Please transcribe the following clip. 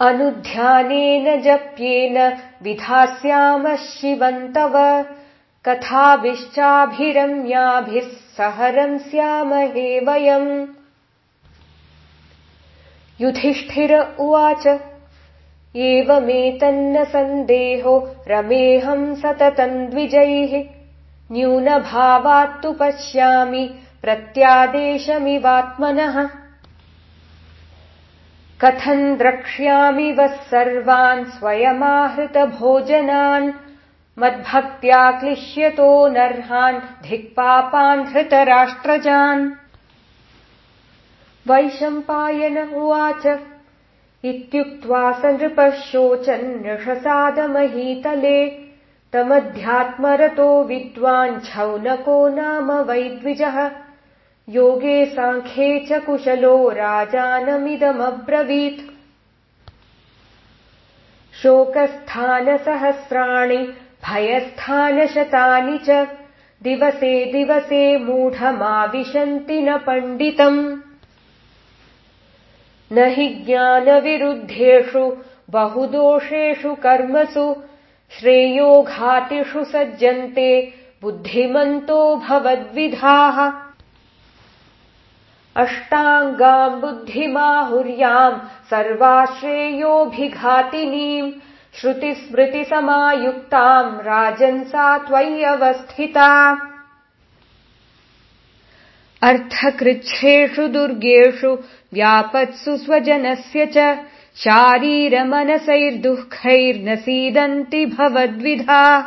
अनुध्यानेन जप्येन विधास्यामः शिवन्तव। कथाभिश्चाभिरम्याभिः सहरम् स्यामहे वयम्। युधिष्ठिर उवाच एवमेतन्न सन्देहो रमेऽहम् सततम् द्विजैः। न्यूनभावात्तु पश्यामि प्रत्यादेशमिवात्मनः कथम् द्रक्ष्यामि वः सर्वान् स्वयमाहृतभोजनान्? मद्भक्त्या क्लिश्यतो नर्हान् धिक्पापान् धृतराष्ट्रजान्? वैशम्पायन उवाच इत्युक्त्वा स नृपः शोचन्नृषसादमहीतले तमध्यात्मरतो विद्वान् छौनको नाम वैद्विजः योगे साङ्ख्ये च कुशलो राजानमिदमब्रवीत्। शोकस्थानसहस्राणि भयस्थानशतानि च दिवसे दिवसे मूढमाविशन्ति न पण्डितम्। न हि ज्ञानविरुद्धेषु बहुदोषेषु कर्मसु श्रेयोघातिषु सज्जन्ते बुद्धिमन्तो भवद्विधाः अष्टाङ्गाम् बुद्धिमाहुर्याम् सर्वाश्रेयोऽभिघातिनीम् श्रुतिस्मृतिसमायुक्ताम् राजन्सा त्वय्यवस्थिता। अर्थकृच्छ्रेषु दुर्गेषु व्यापत्सु स्वजनस्य च शारीरमनसैर्दुःखैर्न सीदन्ति भवद्विधाः